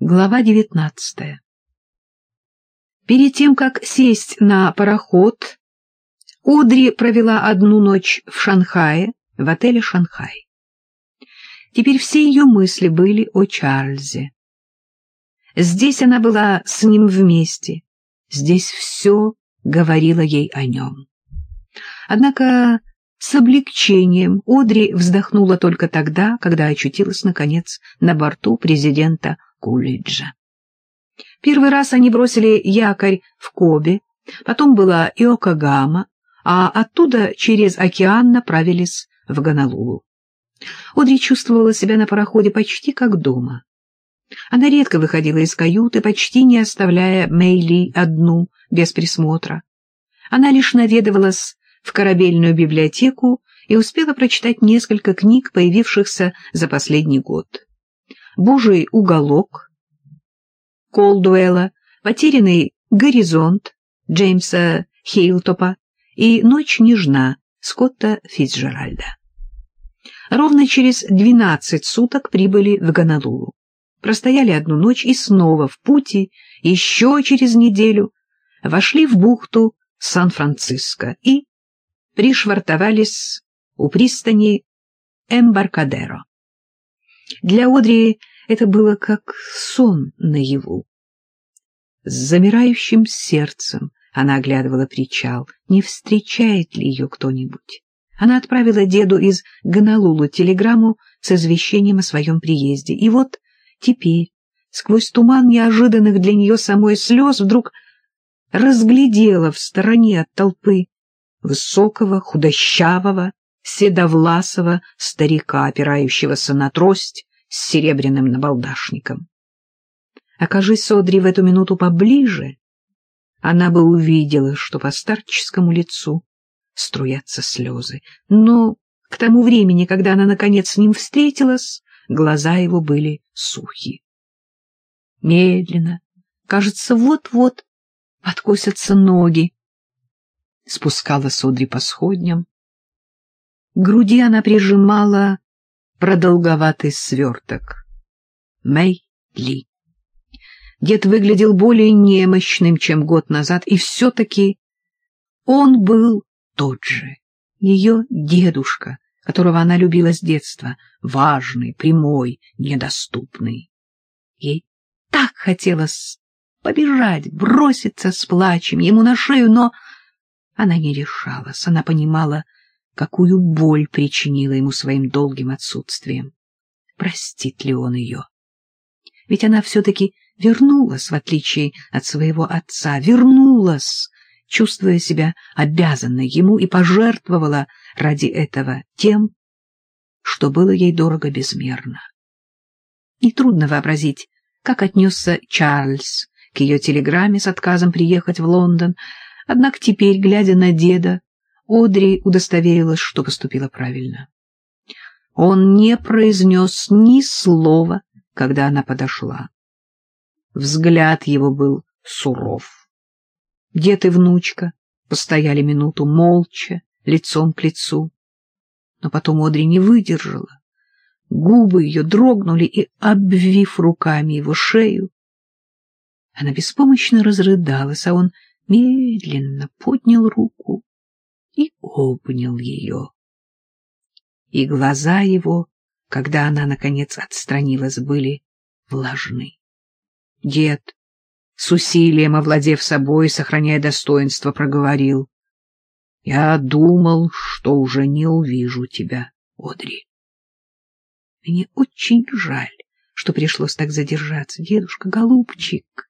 Глава девятнадцатая Перед тем, как сесть на пароход, Одри провела одну ночь в Шанхае, в отеле «Шанхай». Теперь все ее мысли были о Чарльзе. Здесь она была с ним вместе, здесь все говорило ей о нем. Однако с облегчением Одри вздохнула только тогда, когда очутилась, наконец, на борту президента Кулиджа. Первый раз они бросили якорь в Кобе, потом была Иокогама, а оттуда через океан направились в Гонолулу. Одри чувствовала себя на пароходе почти как дома. Она редко выходила из каюты, почти не оставляя Мэйли одну, без присмотра. Она лишь наведывалась в корабельную библиотеку и успела прочитать несколько книг, появившихся за последний год. «Божий уголок» Колдуэлла, «Потерянный горизонт» Джеймса Хейлтопа и «Ночь нежна» Скотта Фицджеральда. Ровно через двенадцать суток прибыли в Гонолулу. Простояли одну ночь и снова в пути, еще через неделю, вошли в бухту Сан-Франциско и пришвартовались у пристани Эмбаркадеро. Для Одри это было как сон наяву. С замирающим сердцем она оглядывала причал, не встречает ли ее кто-нибудь. Она отправила деду из Гонолулу телеграмму с извещением о своем приезде. И вот теперь, сквозь туман неожиданных для нее самой слез, вдруг разглядела в стороне от толпы высокого, худощавого, седовласого старика, опирающегося на трость с серебряным набалдашником. Окажись Содри в эту минуту поближе, она бы увидела, что по старческому лицу струятся слезы. Но к тому времени, когда она наконец с ним встретилась, глаза его были сухи. Медленно, кажется, вот-вот подкосятся ноги. Спускала Содри по сходням. К груди она прижимала продолговатый сверток. Мэй Ли. Дед выглядел более немощным, чем год назад, и все-таки он был тот же. Ее дедушка, которого она любила с детства, важный, прямой, недоступный. Ей так хотелось побежать, броситься с плачем ему на шею, но она не решалась. Она понимала, какую боль причинила ему своим долгим отсутствием. Простит ли он ее? Ведь она все-таки вернулась, в отличие от своего отца, вернулась, чувствуя себя обязанной ему, и пожертвовала ради этого тем, что было ей дорого безмерно. Нетрудно вообразить, как отнесся Чарльз к ее телеграмме с отказом приехать в Лондон, однако теперь, глядя на деда, Одри удостоверилась, что поступила правильно. Он не произнес ни слова, когда она подошла. Взгляд его был суров. Дед и внучка постояли минуту молча, лицом к лицу. Но потом Одри не выдержала. Губы ее дрогнули, и, обвив руками его шею, она беспомощно разрыдалась, а он медленно поднял руку и обнял ее. И глаза его, когда она, наконец, отстранилась, были влажны. Дед, с усилием овладев собой, сохраняя достоинство, проговорил. — Я думал, что уже не увижу тебя, Одри. Мне очень жаль, что пришлось так задержаться, дедушка, голубчик.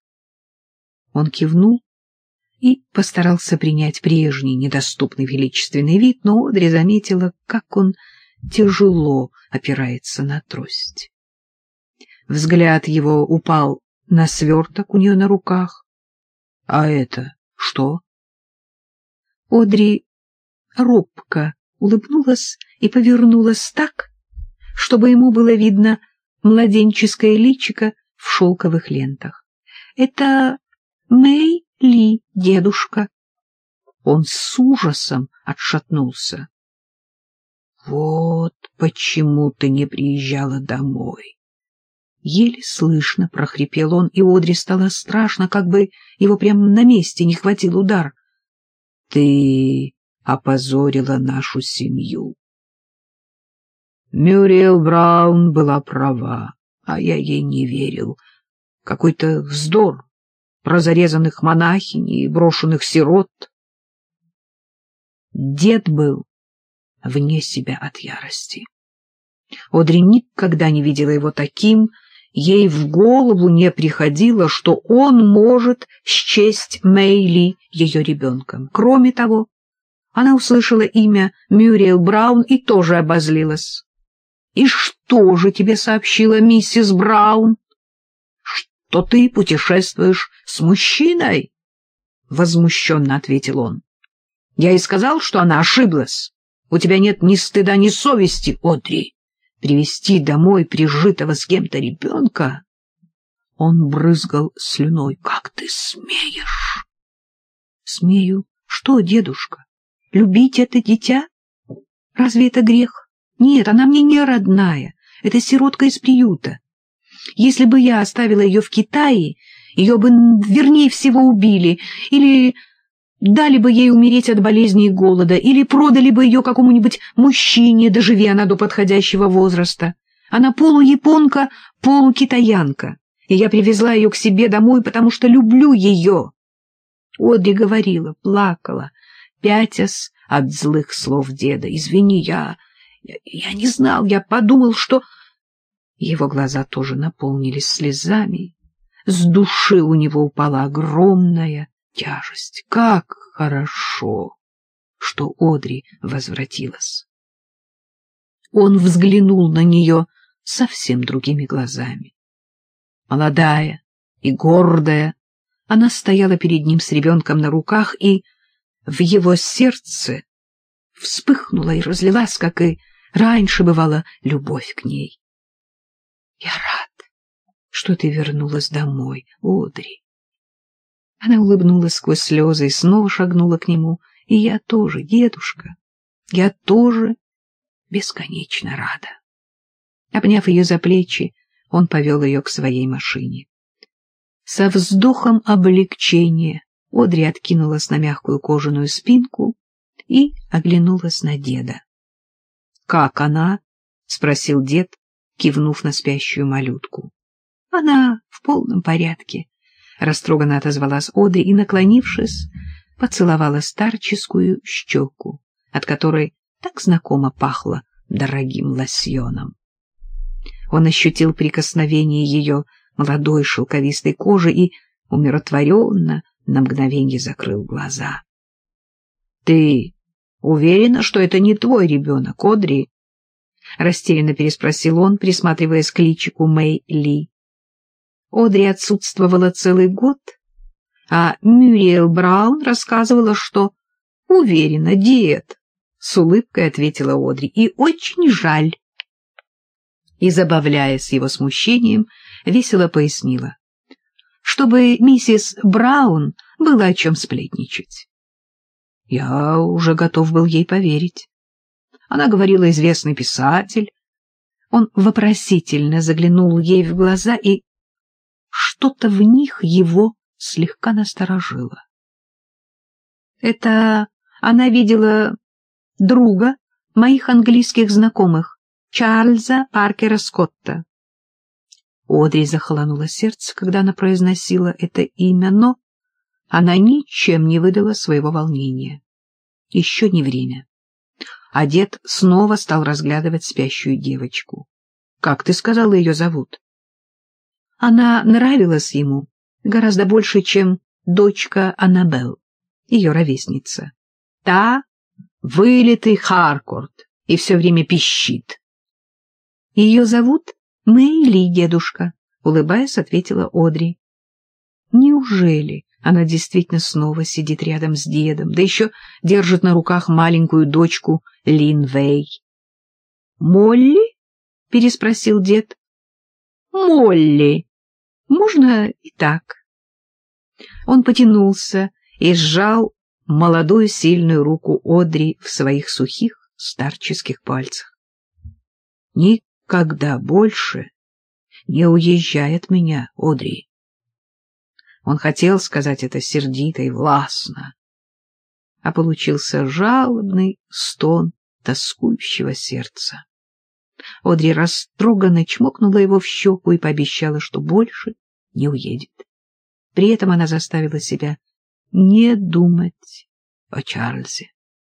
Он кивнул и постарался принять прежний недоступный величественный вид, но Одри заметила, как он тяжело опирается на трость. Взгляд его упал на сверток у нее на руках. — А это что? Одри робко улыбнулась и повернулась так, чтобы ему было видно младенческое личико в шелковых лентах. — Это Мэй Ли, дедушка. Он с ужасом отшатнулся. — Вот почему ты не приезжала домой. Еле слышно прохрипел он, и Одри стало страшно, как бы его прямо на месте не хватил удар. — Ты опозорила нашу семью. Мюриэл Браун была права, а я ей не верил. Какой-то вздор про зарезанных монахинь и брошенных сирот. Дед был вне себя от ярости. Одри никогда не видела его таким, ей в голову не приходило, что он может счесть Мэйли ее ребенком. Кроме того, она услышала имя Мюриэл Браун и тоже обозлилась. — И что же тебе сообщила миссис Браун? — Что ты путешествуешь с мужчиной? — возмущенно ответил он. — Я и сказал, что она ошиблась. У тебя нет ни стыда, ни совести, Одри. Привести домой прижитого с кем-то ребенка? Он брызгал слюной. — Как ты смеешь? — Смею. Что, дедушка? Любить это дитя? Разве это грех? Нет, она мне не родная. Это сиротка из приюта. Если бы я оставила ее в Китае, ее бы, вернее всего, убили, или дали бы ей умереть от болезни и голода, или продали бы ее какому-нибудь мужчине, доживи она до подходящего возраста. Она полуяпонка, полукитаянка, и я привезла ее к себе домой, потому что люблю ее. Одри говорила, плакала, пятясь от злых слов деда. «Извини, я... я не знал, я подумал, что...» Его глаза тоже наполнились слезами. С души у него упала огромная тяжесть. Как хорошо, что Одри возвратилась. Он взглянул на нее совсем другими глазами. Молодая и гордая, она стояла перед ним с ребенком на руках и в его сердце вспыхнула и разлилась, как и раньше бывала, любовь к ней. — Я рад, что ты вернулась домой, Одри. Она улыбнулась сквозь слезы и снова шагнула к нему. — И я тоже, дедушка, я тоже бесконечно рада. Обняв ее за плечи, он повел ее к своей машине. Со вздохом облегчения Одри откинулась на мягкую кожаную спинку и оглянулась на деда. — Как она? — спросил дед, кивнув на спящую малютку. — Она в полном порядке, — растроганно отозвалась Одри и, наклонившись, поцеловала старческую щеку, от которой так знакомо пахло дорогим лосьоном. Он ощутил прикосновение ее молодой шелковистой кожи и умиротворенно на мгновенье закрыл глаза. — Ты уверена, что это не твой ребенок, Одри? — растерянно переспросил он, присматриваясь к личику Мэй Ли. Одри отсутствовала целый год, а Мюриэл Браун рассказывала, что уверена, диет, — с улыбкой ответила Одри, — и очень жаль. И, забавляясь его смущением, весело пояснила чтобы миссис Браун было о чем сплетничать. Я уже готов был ей поверить. Она говорила известный писатель. Он вопросительно заглянул ей в глаза, и что-то в них его слегка насторожило. Это она видела друга моих английских знакомых, Чарльза Паркера Скотта. Одри захолонуло сердце, когда она произносила это имя, но она ничем не выдала своего волнения. Еще не время. А дед снова стал разглядывать спящую девочку. — Как ты сказала, ее зовут? Она нравилась ему гораздо больше, чем дочка Аннабелл, ее ровесница. Та — вылитый Харкорд и все время пищит. Ее зовут Мэйли, дедушка, — улыбаясь, ответила Одри. Неужели она действительно снова сидит рядом с дедом, да еще держит на руках маленькую дочку Лин Вэй? — Молли? — переспросил дед. — Молли. Можно и так. Он потянулся и сжал молодую сильную руку Одри в своих сухих старческих пальцах. Никогда больше Не уезжай от меня, Одри. Он хотел сказать это сердито и властно, а получился жалобный стон тоскующего сердца. Одри растроганно чмокнула его в щеку и пообещала, что больше не уедет. При этом она заставила себя не думать о Чарльзе.